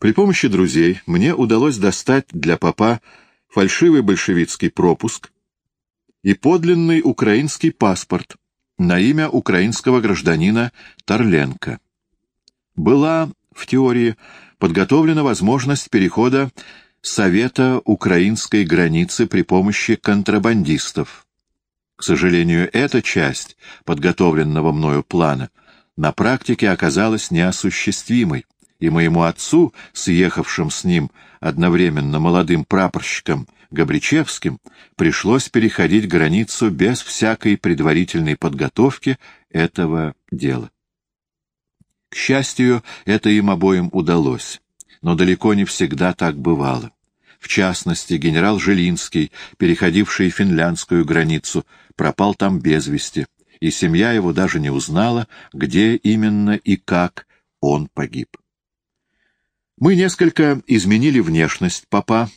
При помощи друзей мне удалось достать для папа фальшивый большевистский пропуск и подлинный украинский паспорт на имя украинского гражданина Тарленко. Была, в теории, подготовлена возможность перехода Совета украинской границы при помощи контрабандистов. К сожалению, эта часть подготовленного мною плана на практике оказалась неосуществимой, и моему отцу, съехавшим с ним одновременно молодым прапорщиком Габричевским, пришлось переходить границу без всякой предварительной подготовки этого дела. К счастью, это им обоим удалось, но далеко не всегда так бывало. В частности, генерал Жилинский, переходивший финляндскую границу, пропал там без вести, и семья его даже не узнала, где именно и как он погиб. Мы несколько изменили внешность папа,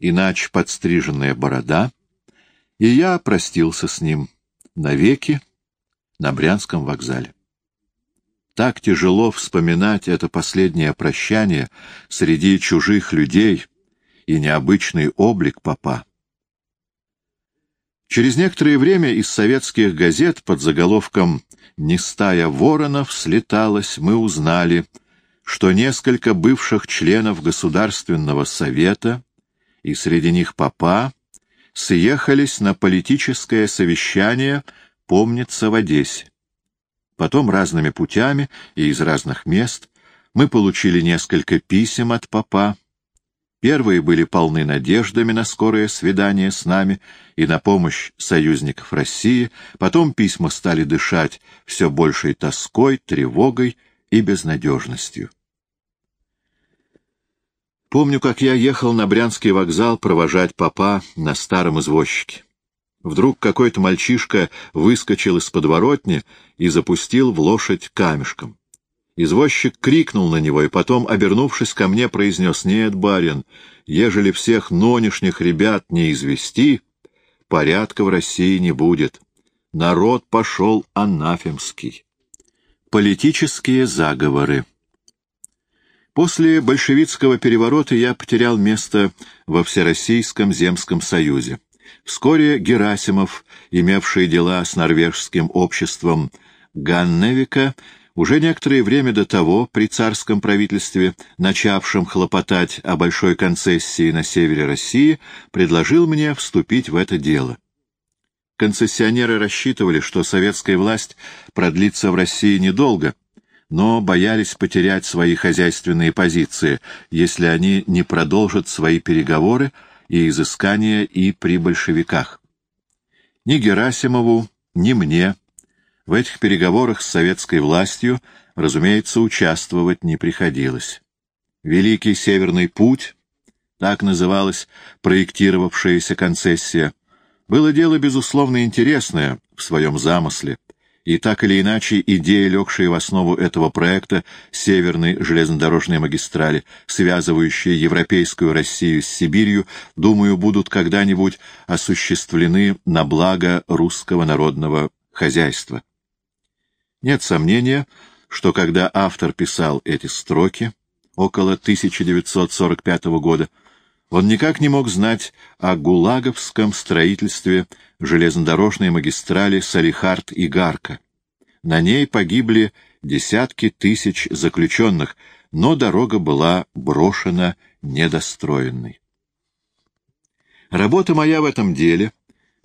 иначе подстриженная борода, и я простился с ним навеки на Брянском вокзале. Так тяжело вспоминать это последнее прощание среди чужих людей и необычный облик папа. Через некоторое время из советских газет под заголовком «Не стая воронов слеталась» мы узнали — что несколько бывших членов Государственного Совета, и среди них папа, съехались на политическое совещание, помнится, в Одессе. Потом разными путями и из разных мест мы получили несколько писем от папа. Первые были полны надеждами на скорое свидание с нами и на помощь союзников России, потом письма стали дышать все большей тоской, тревогой и безнадежностью. Помню, как я ехал на Брянский вокзал провожать папа на старом извозчике. Вдруг какой-то мальчишка выскочил из подворотни и запустил в лошадь камешком. Извозчик крикнул на него и потом, обернувшись ко мне, произнес, «Нет, барин, ежели всех нонешних ребят не извести, порядка в России не будет. Народ пошел анафемский». Политические заговоры После большевистского переворота я потерял место во Всероссийском земском союзе. Вскоре Герасимов, имевший дела с норвежским обществом Ганневика, уже некоторое время до того при царском правительстве, начавшем хлопотать о большой концессии на севере России, предложил мне вступить в это дело. Концессионеры рассчитывали, что советская власть продлится в России недолго, но боялись потерять свои хозяйственные позиции, если они не продолжат свои переговоры и изыскания и при большевиках. Ни Герасимову, ни мне в этих переговорах с советской властью, разумеется, участвовать не приходилось. Великий Северный путь, так называлась проектировавшаяся концессия, было дело, безусловно, интересное в своем замысле, и так или иначе идеи, легшие в основу этого проекта Северной железнодорожной магистрали, связывающие Европейскую Россию с Сибирью, думаю, будут когда-нибудь осуществлены на благо русского народного хозяйства. Нет сомнения, что когда автор писал эти строки, около 1945 года, он никак не мог знать о гулаговском строительстве железнодорожной магистрали Салихард и Гарка. На ней погибли десятки тысяч заключенных, но дорога была брошена недостроенной. Работа моя в этом деле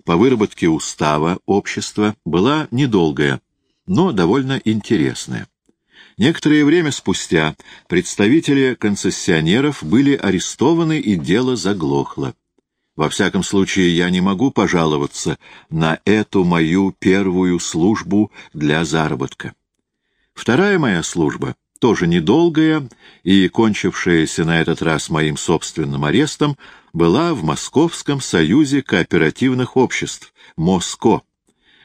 по выработке устава общества была недолгая, но довольно интересная. Некоторое время спустя представители концессионеров были арестованы и дело заглохло. Во всяком случае, я не могу пожаловаться на эту мою первую службу для заработка. Вторая моя служба, тоже недолгая и кончившаяся на этот раз моим собственным арестом, была в Московском союзе кооперативных обществ, МОСКО,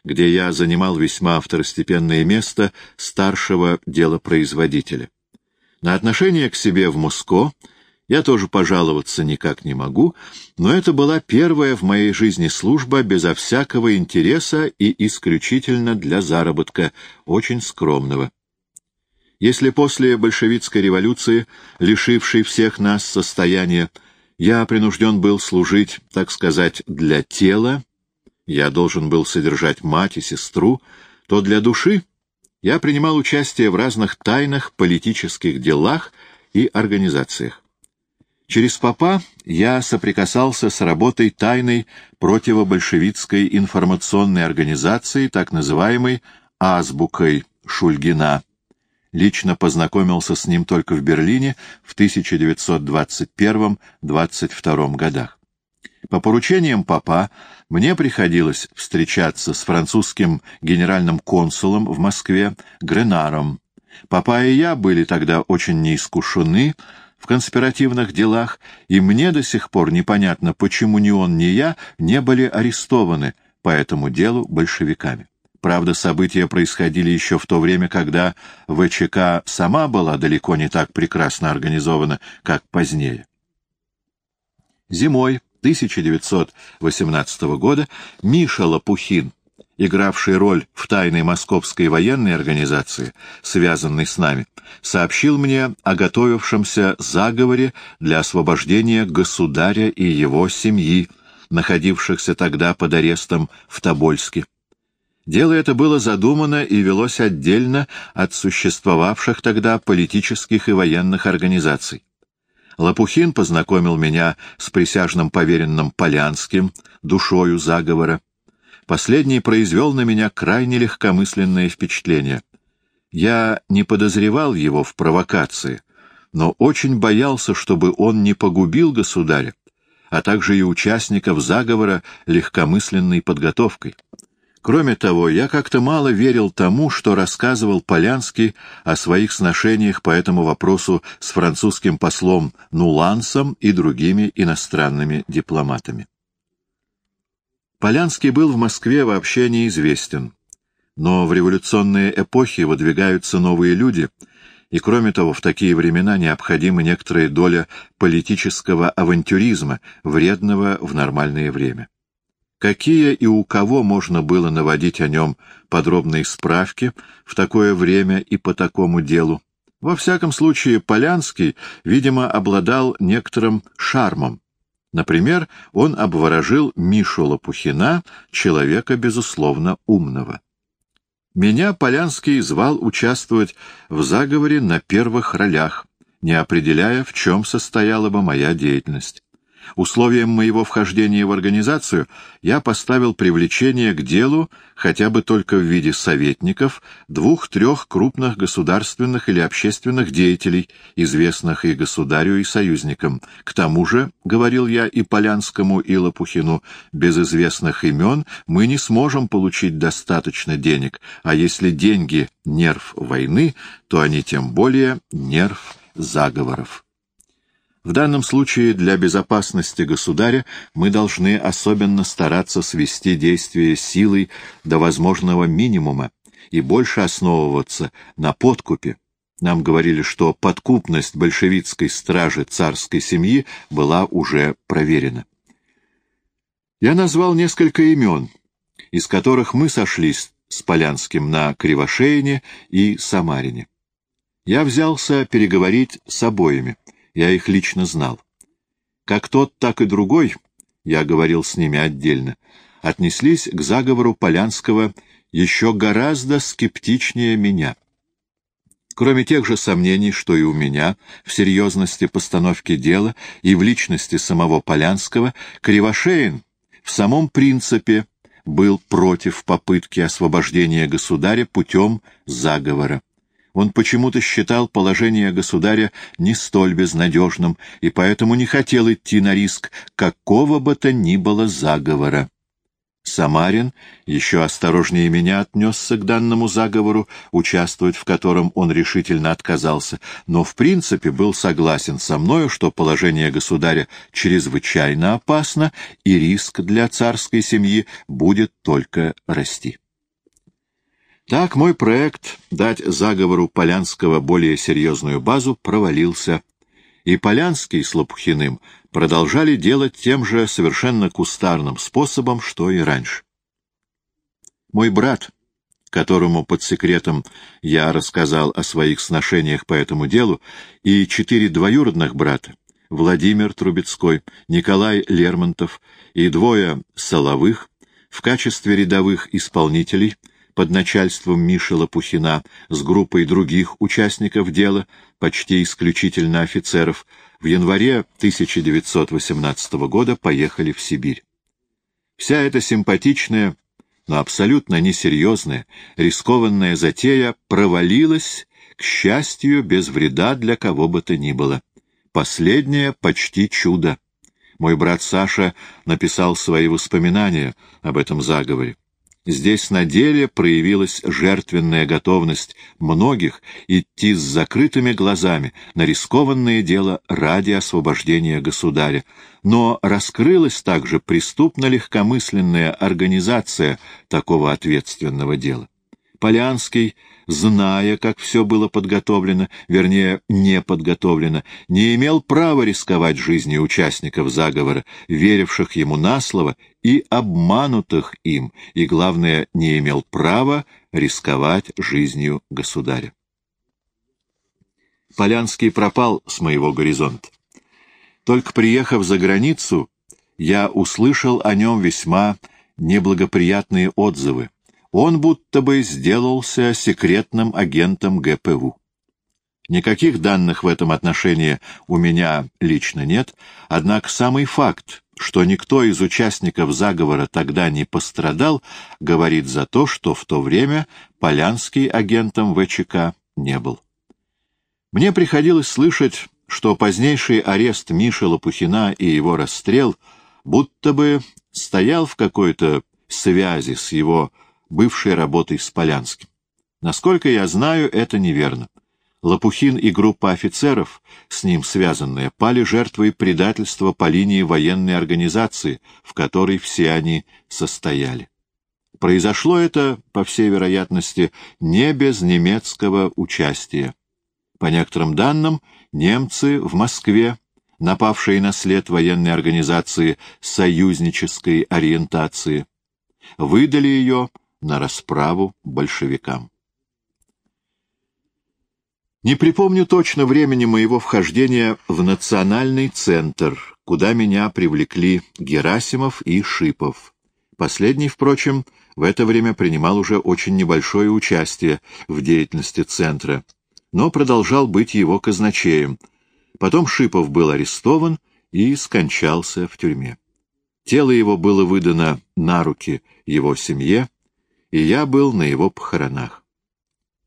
где я занимал весьма второстепенное место старшего делопроизводителя. На отношение к себе в Моско я тоже пожаловаться никак не могу, но это была первая в моей жизни служба безо всякого интереса и исключительно для заработка, очень скромного. Если после большевистской революции, лишившей всех нас состояния, я принужден был служить, так сказать, для тела, я должен был содержать мать и сестру, то для души я принимал участие в разных тайных политических делах и организациях. Через папа я соприкасался с работой тайной противобольшевистской информационной организации, так называемой «Азбукой Шульгина». Лично познакомился с ним только в Берлине в 1921-22 годах. По поручениям папа мне приходилось встречаться с французским генеральным консулом в Москве Гренаром. Папа и я были тогда очень неискушены в конспиративных делах, и мне до сих пор непонятно, почему ни он, ни я не были арестованы по этому делу большевиками. Правда, события происходили еще в то время, когда ВЧК сама была далеко не так прекрасно организована, как позднее. Зимой 1918 года Миша Лопухин, игравший роль в тайной московской военной организации, связанной с нами, сообщил мне о готовившемся заговоре для освобождения государя и его семьи, находившихся тогда под арестом в Тобольске. Дело это было задумано и велось отдельно от существовавших тогда политических и военных организаций. Лопухин познакомил меня с присяжным поверенным Полянским, душою заговора. Последний произвел на меня крайне легкомысленное впечатление. Я не подозревал его в провокации, но очень боялся, чтобы он не погубил государя, а также и участников заговора легкомысленной подготовкой. Кроме того, я как-то мало верил тому, что рассказывал Полянский о своих сношениях по этому вопросу с французским послом Нулансом и другими иностранными дипломатами. Полянский был в Москве вообще неизвестен, но в революционные эпохи выдвигаются новые люди, и кроме того, в такие времена необходима некоторая доля политического авантюризма, вредного в нормальное время. Какие и у кого можно было наводить о нем подробные справки в такое время и по такому делу? Во всяком случае, Полянский, видимо, обладал некоторым шармом. Например, он обворожил Мишу Лопухина, человека, безусловно, умного. Меня Полянский звал участвовать в заговоре на первых ролях, не определяя, в чем состояла бы моя деятельность. Условием моего вхождения в организацию я поставил привлечение к делу хотя бы только в виде советников двух-трех крупных государственных или общественных деятелей, известных и государю, и союзникам. К тому же, — говорил я и Полянскому, и Лопухину, — без известных имен мы не сможем получить достаточно денег, а если деньги — нерв войны, то они тем более нерв заговоров. В данном случае для безопасности государя мы должны особенно стараться свести действие силой до возможного минимума и больше основываться на подкупе. Нам говорили, что подкупность большевистской стражи царской семьи была уже проверена. Я назвал несколько имен, из которых мы сошлись с Полянским на Кривошеине и Самарине. Я взялся переговорить с обоими — я их лично знал. Как тот, так и другой, я говорил с ними отдельно, отнеслись к заговору Полянского еще гораздо скептичнее меня. Кроме тех же сомнений, что и у меня, в серьезности постановки дела и в личности самого Полянского, Кривошеин в самом принципе был против попытки освобождения государя путем заговора. Он почему-то считал положение государя не столь безнадежным и поэтому не хотел идти на риск какого бы то ни было заговора. Самарин еще осторожнее меня отнесся к данному заговору, участвовать в котором он решительно отказался, но в принципе был согласен со мною, что положение государя чрезвычайно опасно и риск для царской семьи будет только расти. Так мой проект дать заговору Полянского более серьезную базу провалился, и Полянский с Лопухиным продолжали делать тем же совершенно кустарным способом, что и раньше. Мой брат, которому под секретом я рассказал о своих сношениях по этому делу, и четыре двоюродных брата — Владимир Трубецкой, Николай Лермонтов и двое Соловых в качестве рядовых исполнителей под начальством Миши Лопухина с группой других участников дела, почти исключительно офицеров, в январе 1918 года поехали в Сибирь. Вся эта симпатичная, но абсолютно несерьезная, рискованная затея провалилась, к счастью, без вреда для кого бы то ни было. Последнее почти чудо. Мой брат Саша написал свои воспоминания об этом заговоре. Здесь на деле проявилась жертвенная готовность многих идти с закрытыми глазами на рискованное дело ради освобождения государя, но раскрылась также преступно-легкомысленная организация такого ответственного дела. Полянский, зная, как все было подготовлено, вернее, не подготовлено, не имел права рисковать жизнью участников заговора, веривших ему на слово и обманутых им, и, главное, не имел права рисковать жизнью государя. Полянский пропал с моего горизонта. Только приехав за границу, я услышал о нем весьма неблагоприятные отзывы он будто бы сделался секретным агентом ГПУ. Никаких данных в этом отношении у меня лично нет, однако самый факт, что никто из участников заговора тогда не пострадал, говорит за то, что в то время Полянский агентом ВЧК не был. Мне приходилось слышать, что позднейший арест Миши Лопухина и его расстрел будто бы стоял в какой-то связи с его бывшей работой с Полянским. Насколько я знаю, это неверно. Лопухин и группа офицеров, с ним связанные, пали жертвой предательства по линии военной организации, в которой все они состояли. Произошло это, по всей вероятности, не без немецкого участия. По некоторым данным, немцы в Москве, напавшие на след военной организации союзнической ориентации, выдали ее на расправу большевикам. Не припомню точно времени моего вхождения в национальный центр, куда меня привлекли Герасимов и Шипов. Последний, впрочем, в это время принимал уже очень небольшое участие в деятельности центра, но продолжал быть его казначеем. Потом Шипов был арестован и скончался в тюрьме. Тело его было выдано на руки его семье, и я был на его похоронах.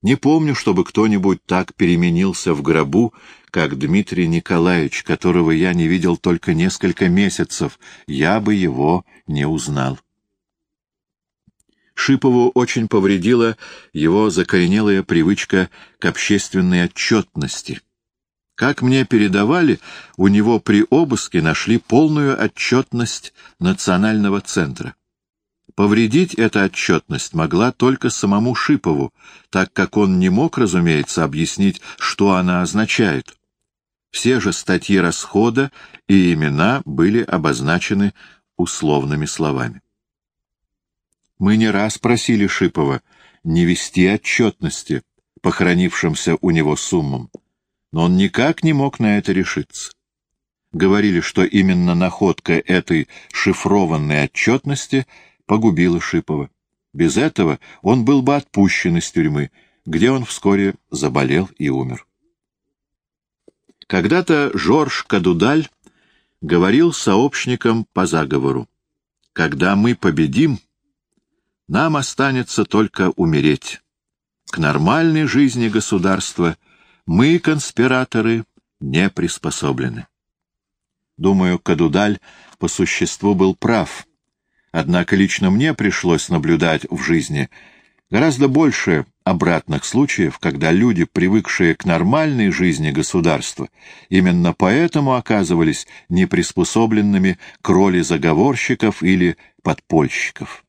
Не помню, чтобы кто-нибудь так переменился в гробу, как Дмитрий Николаевич, которого я не видел только несколько месяцев, я бы его не узнал. Шипову очень повредила его закоренелая привычка к общественной отчетности. Как мне передавали, у него при обыске нашли полную отчетность Национального центра. Повредить эта отчетность могла только самому Шипову, так как он не мог, разумеется, объяснить, что она означает. Все же статьи расхода и имена были обозначены условными словами. Мы не раз просили Шипова не вести отчетности, похоронившимся у него суммам, но он никак не мог на это решиться. Говорили, что именно находка этой шифрованной отчетности — погубила Шипова. Без этого он был бы отпущен из тюрьмы, где он вскоре заболел и умер. Когда-то Жорж Кадудаль говорил сообщникам по заговору, «Когда мы победим, нам останется только умереть. К нормальной жизни государства мы, конспираторы, не приспособлены». Думаю, Кадудаль по существу был прав, Однако лично мне пришлось наблюдать в жизни гораздо больше обратных случаев, когда люди, привыкшие к нормальной жизни государства, именно поэтому оказывались неприспособленными к роли заговорщиков или подпольщиков.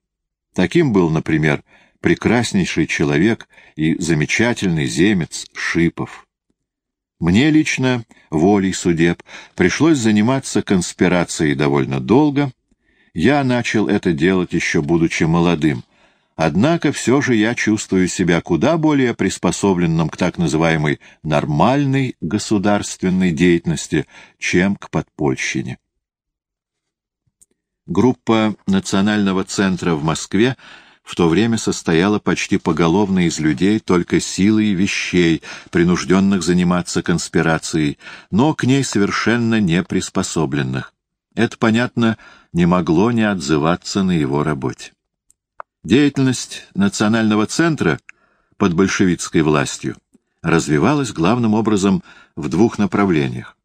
Таким был, например, прекраснейший человек и замечательный земец Шипов. Мне лично, волей судеб, пришлось заниматься конспирацией довольно долго, я начал это делать еще будучи молодым, Однако все же я чувствую себя куда более приспособленным к так называемой нормальной государственной деятельности, чем к подпольщине. Группа Национального центра в Москве в то время состояла почти поголовно из людей только силой вещей, принужденных заниматься конспирацией, но к ней совершенно не приспособленных. Это, понятно, не могло не отзываться на его работе. Деятельность Национального центра под большевистской властью развивалась главным образом в двух направлениях.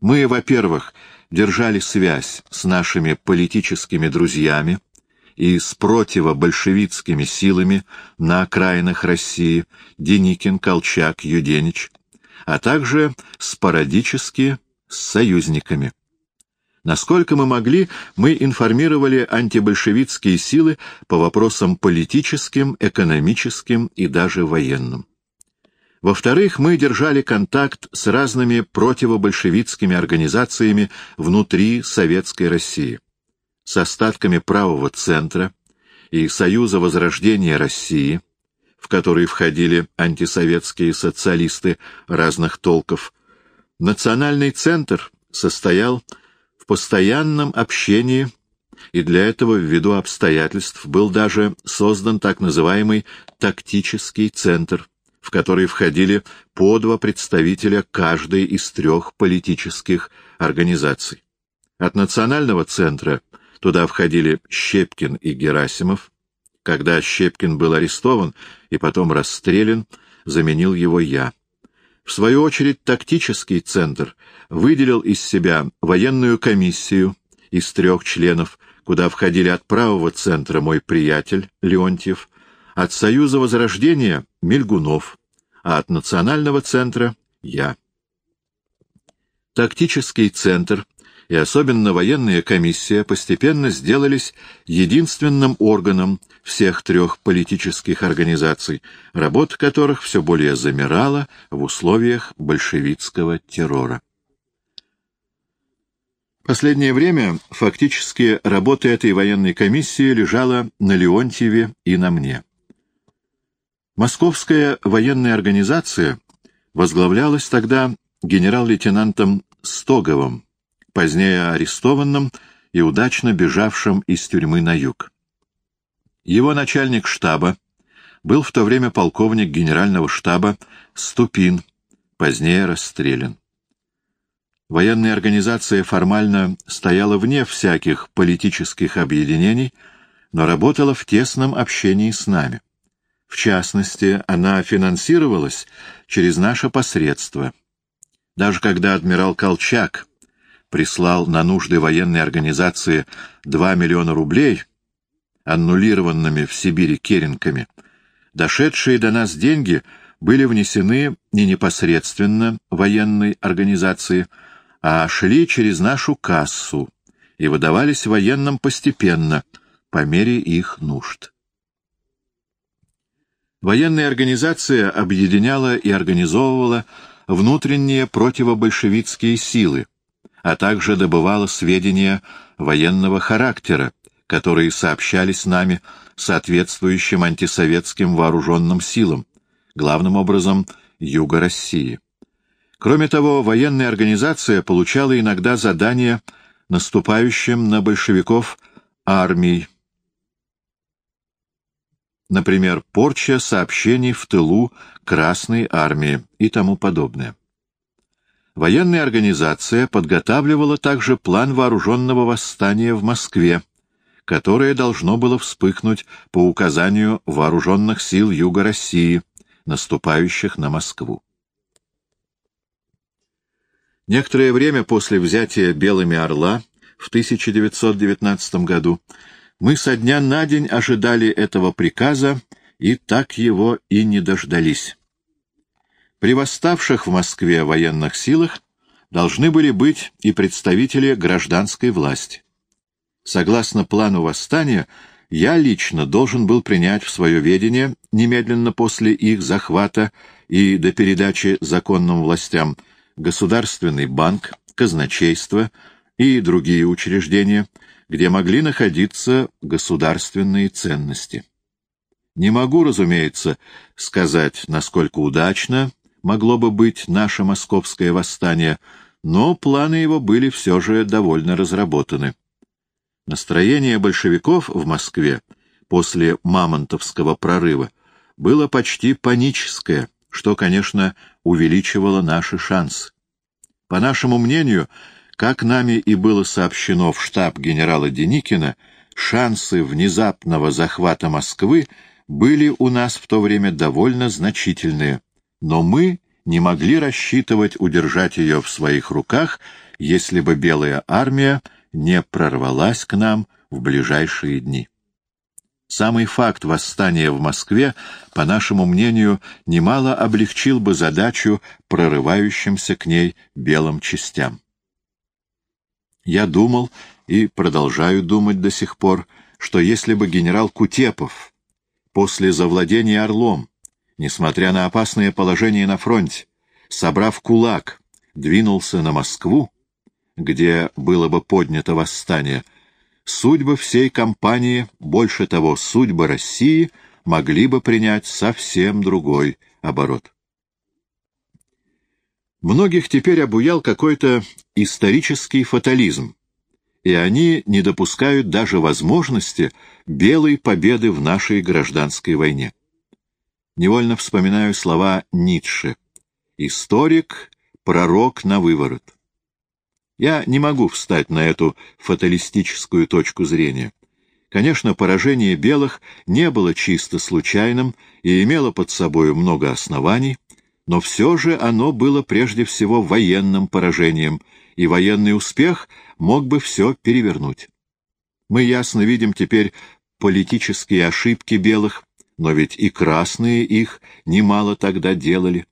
Мы, во-первых, держали связь с нашими политическими друзьями и с противобольшевистскими силами на окраинах России Деникин, Колчак, Юденич, а также спорадически с союзниками. Насколько мы могли, мы информировали антибольшевистские силы по вопросам политическим, экономическим и даже военным. Во-вторых, мы держали контакт с разными противобольшевистскими организациями внутри Советской России, с остатками правого центра и Союза Возрождения России, в который входили антисоветские социалисты разных толков. Национальный центр состоял в постоянном общении и для этого, ввиду обстоятельств, был даже создан так называемый «тактический центр», в который входили по два представителя каждой из трех политических организаций. От национального центра туда входили Щепкин и Герасимов. Когда Щепкин был арестован и потом расстрелян, заменил его я. В свою очередь, тактический центр выделил из себя военную комиссию из трех членов, куда входили от правого центра мой приятель Леонтьев, от Союза Возрождения — Мельгунов, а от Национального центра — я. Тактический центр и особенно военная комиссия постепенно сделались единственным органом всех трех политических организаций, работа которых все более замирала в условиях большевистского террора. Последнее время фактически работа этой военной комиссии лежала на Леонтьеве и на мне. Московская военная организация возглавлялась тогда генерал-лейтенантом Стоговым, позднее арестованным и удачно бежавшим из тюрьмы на юг. Его начальник штаба был в то время полковник генерального штаба Ступин, позднее расстрелян. Военная организация формально стояла вне всяких политических объединений, но работала в тесном общении с нами. В частности, она финансировалась через наше посредство. Даже когда адмирал Колчак прислал на нужды военной организации 2 миллиона рублей, аннулированными в Сибири керенками, дошедшие до нас деньги были внесены не непосредственно военной организации, а шли через нашу кассу и выдавались военным постепенно, по мере их нужд. Военная организация объединяла и организовывала внутренние противобольшевистские силы, а также добывала сведения военного характера, которые сообщались нами соответствующим антисоветским вооруженным силам, главным образом Юга России. Кроме того, военная организация получала иногда задания наступающим на большевиков армий, например, порча сообщений в тылу Красной Армии и тому подобное. Военная организация подготавливала также план вооруженного восстания в Москве, которое должно было вспыхнуть по указанию вооруженных сил Юга России, наступающих на Москву. Некоторое время после взятия Белыми Орла в 1919 году мы со дня на день ожидали этого приказа и так его и не дождались. При восставших в Москве военных силах должны были быть и представители гражданской власти. Согласно плану восстания, я лично должен был принять в свое ведение немедленно после их захвата и до передачи законным властям Государственный банк, казначейство и другие учреждения, где могли находиться государственные ценности. Не могу, разумеется, сказать, насколько удачно могло бы быть наше московское восстание, но планы его были все же довольно разработаны. Настроение большевиков в Москве после Мамонтовского прорыва было почти паническое, что, конечно, увеличивало наши шансы. По нашему мнению, как нами и было сообщено в штаб генерала Деникина, шансы внезапного захвата Москвы были у нас в то время довольно значительные, но мы не могли рассчитывать удержать ее в своих руках, если бы Белая армия не прорвалась к нам в ближайшие дни. Самый факт восстания в Москве, по нашему мнению, немало облегчил бы задачу прорывающимся к ней белым частям. Я думал и продолжаю думать до сих пор, что если бы генерал Кутепов после завладения Орлом, несмотря на опасное положение на фронте, собрав кулак, двинулся на Москву, где было бы поднято восстание, судьбы всей кампании, больше того, судьбы России, могли бы принять совсем другой оборот. Многих теперь обуял какой-то исторический фатализм, и они не допускают даже возможности белой победы в нашей гражданской войне. Невольно вспоминаю слова Ницше «Историк, пророк на выворот». Я не могу встать на эту фаталистическую точку зрения. Конечно, поражение белых не было чисто случайным и имело под собой много оснований, но все же оно было прежде всего военным поражением, и военный успех мог бы все перевернуть. Мы ясно видим теперь политические ошибки белых, но ведь и красные их немало тогда делали.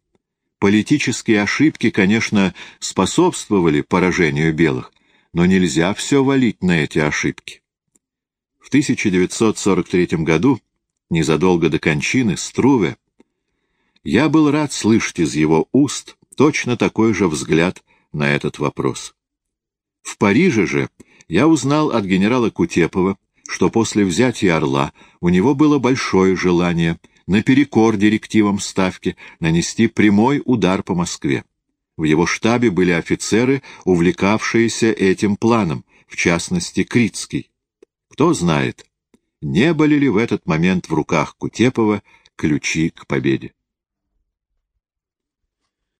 Политические ошибки, конечно, способствовали поражению белых, но нельзя все валить на эти ошибки. В 1943 году, незадолго до кончины, Струве, я был рад слышать из его уст точно такой же взгляд на этот вопрос. В Париже же я узнал от генерала Кутепова, что после взятия Орла у него было большое желание наперекор директивам Ставки нанести прямой удар по Москве. В его штабе были офицеры, увлекавшиеся этим планом, в частности, Критский. Кто знает, не были ли в этот момент в руках Кутепова ключи к победе.